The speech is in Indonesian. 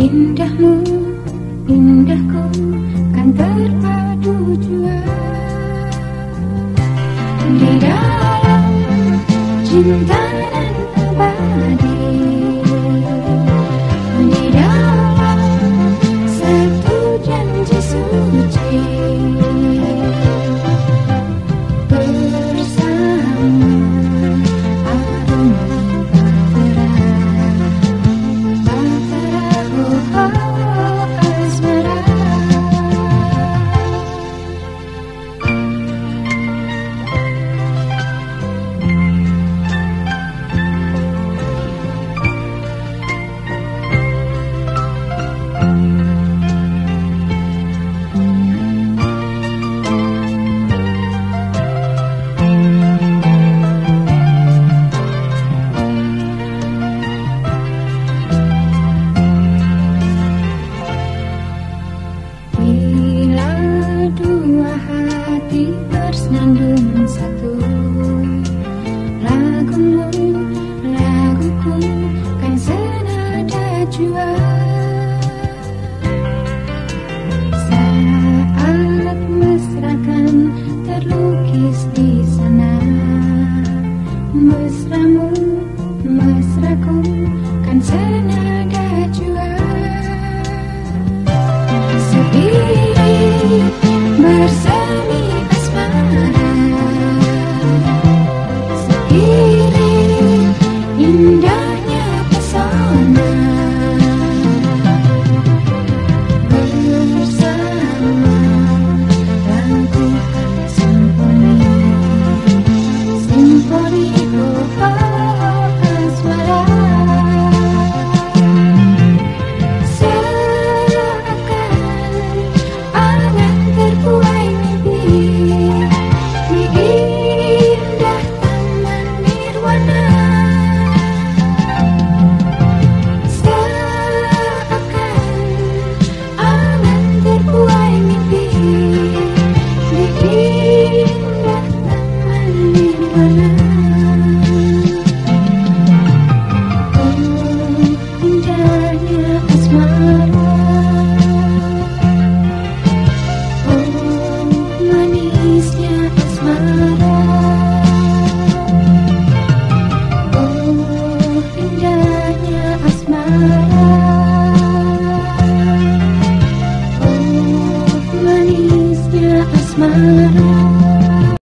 Indahmu, indahku kan terpadu jua. Di dalam cinta